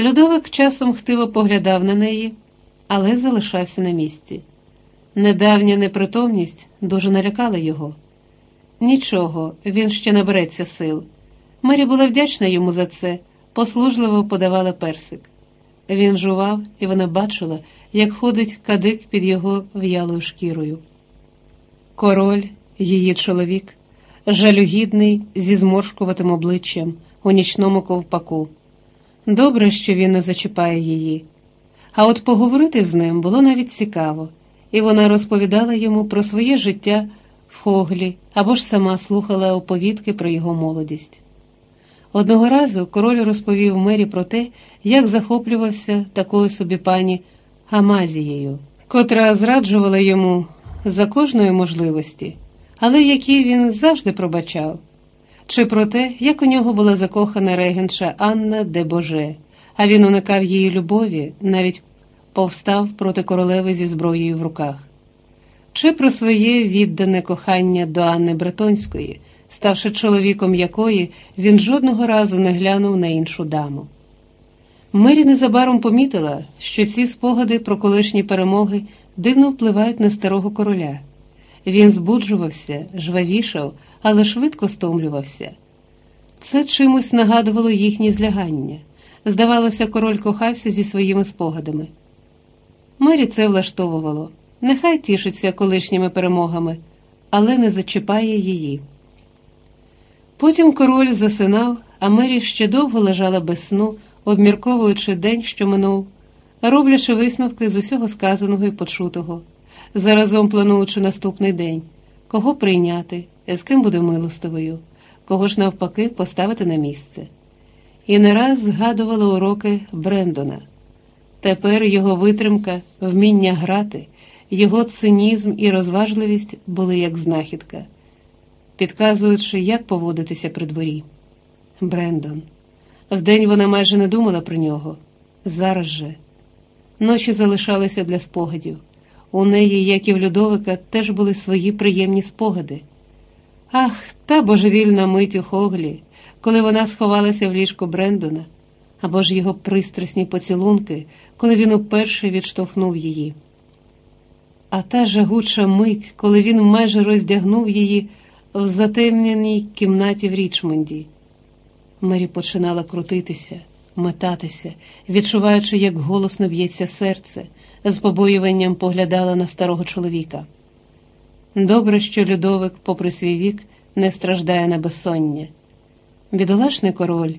Людовик часом хтиво поглядав на неї, але залишався на місці. Недавня непритомність дуже налякала його. Нічого, він ще набереться сил. Мері була вдячна йому за це, послужливо подавала персик. Він жував, і вона бачила, як ходить кадик під його в'ялою шкірою. Король, її чоловік, жалюгідний зі зморшкуватим обличчям у нічному ковпаку. Добре, що він не зачіпає її. А от поговорити з ним було навіть цікаво, і вона розповідала йому про своє життя в Хоглі або ж сама слухала оповідки про його молодість. Одного разу король розповів мері про те, як захоплювався такою собі пані Амазією, котра зраджувала йому за кожної можливості, але які він завжди пробачав, чи про те, як у нього була закохана регенша Анна де Боже, а він уникав її любові, навіть повстав проти королеви зі зброєю в руках, чи про своє віддане кохання до Анни Бретонської, ставши чоловіком якої він жодного разу не глянув на іншу даму. Мері незабаром помітила, що ці спогади про колишні перемоги дивно впливають на старого короля. Він збуджувався, жвавішав, але швидко стомлювався. Це чимось нагадувало їхні злягання. Здавалося, король кохався зі своїми спогадами. Мері це влаштовувало. Нехай тішиться колишніми перемогами, але не зачіпає її. Потім король засинав, а Мері ще довго лежала без сну, обмірковуючи день, що минув, роблячи висновки з усього сказаного і почутого, заразом плануючи наступний день, кого прийняти, з ким буде милостивою, кого ж навпаки поставити на місце. І не раз згадувала уроки Брендона. Тепер його витримка, вміння грати, його цинізм і розважливість були як знахідка, підказуючи, як поводитися при дворі. Брендон. Вдень вона майже не думала про нього. Зараз же. Ночі залишалися для спогадів. У неї, як і в Людовика, теж були свої приємні спогади. Ах, та божевільна мить у Хоглі, коли вона сховалася в ліжко Брендона, або ж його пристрасні поцілунки, коли він уперше відштовхнув її. А та жагуча мить, коли він майже роздягнув її в затемненій кімнаті в Річмонді. Мері починала крутитися, метатися, відчуваючи, як голосно б'ється серце, з побоюванням поглядала на старого чоловіка. Добре, що Людовик, попри свій вік, не страждає на безсоння. Бідолашний король,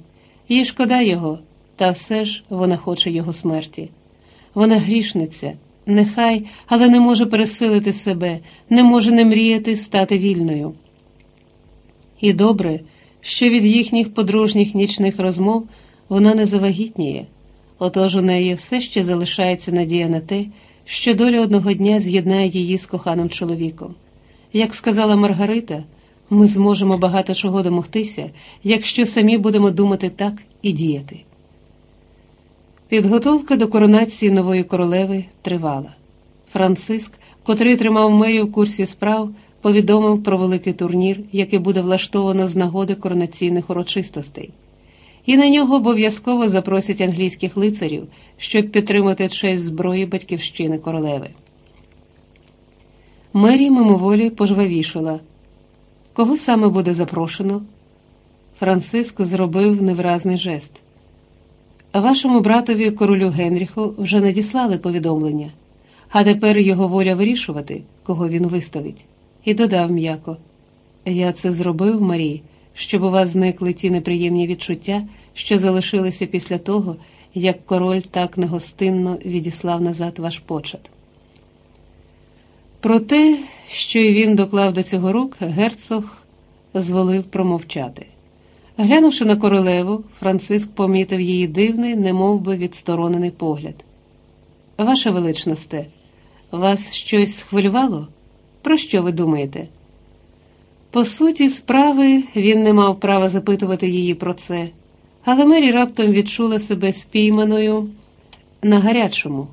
їй шкода його, та все ж вона хоче його смерті. Вона грішниця, нехай, але не може пересилити себе, не може не мріяти стати вільною. І добре, що від їхніх подружніх нічних розмов вона не завагітніє, отож у неї все ще залишається надія на те, що доля одного дня з'єднає її з коханим чоловіком. Як сказала Маргарита, ми зможемо багато чого домогтися, якщо самі будемо думати так і діяти. Підготовка до коронації нової королеви тривала. Франциск, котрий тримав мерію в курсі справ, повідомив про великий турнір, який буде влаштовано з нагоди коронаційних урочистостей, і на нього обов'язково запросять англійських лицарів, щоб підтримати честь зброї батьківщини королеви. Мері мимоволі пожвавішала. Кого саме буде запрошено? Франциск зробив невразний жест. Вашому братові королю Генріху вже надіслали повідомлення, а тепер його воля вирішувати, кого він виставить і додав м'яко: Я це зробив, Марі, щоб у вас зникли ті неприємні відчуття, що залишилися після того, як король так негостинно відіслав назад ваш почат. Про те, що й він доклав до цього рук, герцог зволив промовчати. Глянувши на королеву, Франциск помітив її дивний, немов би відсторонений погляд. Ваша величносте, вас щось схвилювало? Про що ви думаєте? По суті, справи він не мав права запитувати її про це, але Мері раптом відчула себе спійманою на гарячому.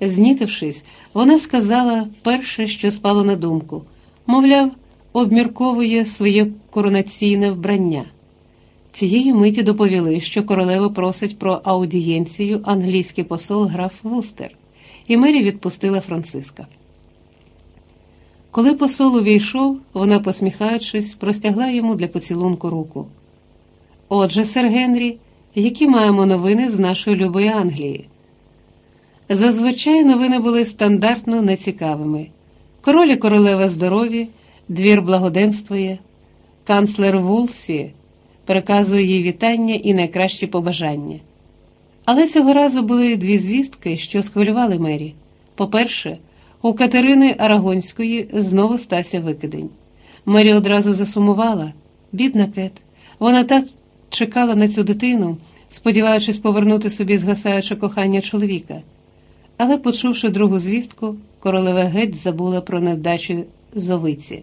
Знітившись, вона сказала перше, що спало на думку мовляв, обмірковує своє коронаційне вбрання. Цієї миті доповіли, що королева просить про аудієнцію англійський посол граф Вустер, і Мері відпустила Франциска. Коли посол увійшов, вона, посміхаючись, простягла йому для поцілунку руку. Отже, сер Генрі, які маємо новини з нашої любої Англії? Зазвичай новини були стандартно нецікавими. Король і королева здорові, двір благоденствує, канцлер Вулсі переказує їй вітання і найкращі побажання. Але цього разу були дві звістки, що схвилювали Мері. По-перше, у Катерини Арагонської знову стався викидень. Мері одразу засумувала, бідна кет. Вона так чекала на цю дитину, сподіваючись повернути собі згасаюче кохання чоловіка. Але, почувши другу звістку, королева геть забула про невдачу зовиці.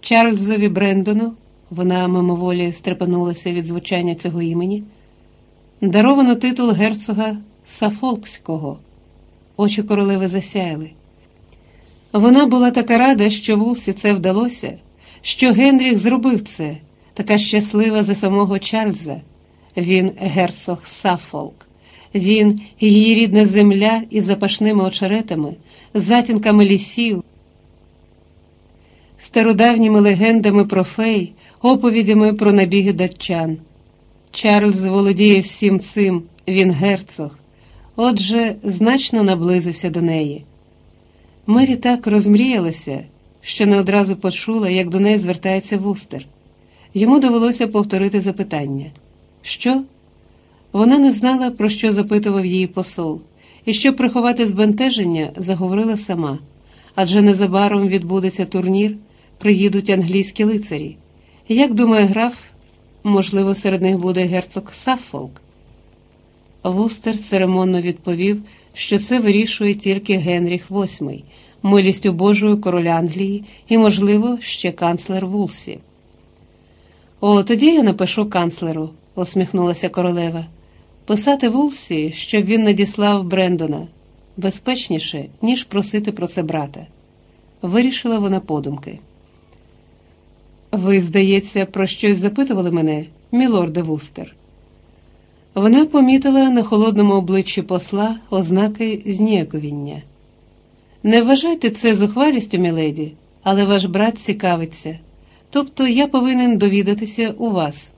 Чарльзові Брендону, вона мимоволі стрепенулася від звучання цього імені, даровано титул герцога Сафолкського. Очі королеви засяяли. Вона була така рада, що Вулсі це вдалося, що Генріх зробив це, така щаслива за самого Чарльза. Він герцог Сафолк. Він, її рідна земля із запашними очеретами, затінками лісів, стародавніми легендами про фей, оповідями про набіги датчан. Чарльз володіє всім цим, він герцог, отже, значно наблизився до неї. Мері так розмріялася, що не одразу почула, як до неї звертається вустер. Йому довелося повторити запитання. Що? Вона не знала, про що запитував її посол, і щоб приховати збентеження, заговорила сама. Адже незабаром відбудеться турнір, приїдуть англійські лицарі. Як думає граф, можливо, серед них буде герцог Саффолк? Вустер церемонно відповів, що це вирішує тільки Генріх VIII, милістю Божою короля Англії і, можливо, ще канцлер Вулсі. О, тоді я напишу канцлеру, усміхнулася королева. Писати Вулсі, щоб він надіслав Брендона безпечніше, ніж просити про це брата. Вирішила вона подумки. Ви, здається, про щось запитували мене, мілорде Вустер. Вона помітила на холодному обличчі посла ознаки зніяковіння. Не вважайте це зухвалістю, міледі, але ваш брат цікавиться. Тобто я повинен довідатися у вас.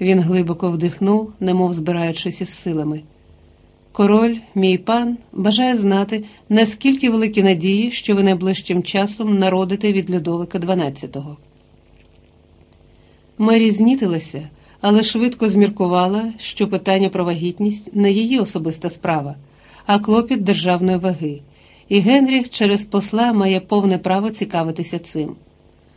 Він глибоко вдихнув, немов збираючись із силами. Король, мій пан, бажає знати, наскільки великі надії, що ви найближчим часом народите від Людовика XII. Мері знітилася, але швидко зміркувала, що питання про вагітність не її особиста справа, а клопіт державної ваги, і Генріх через посла має повне право цікавитися цим.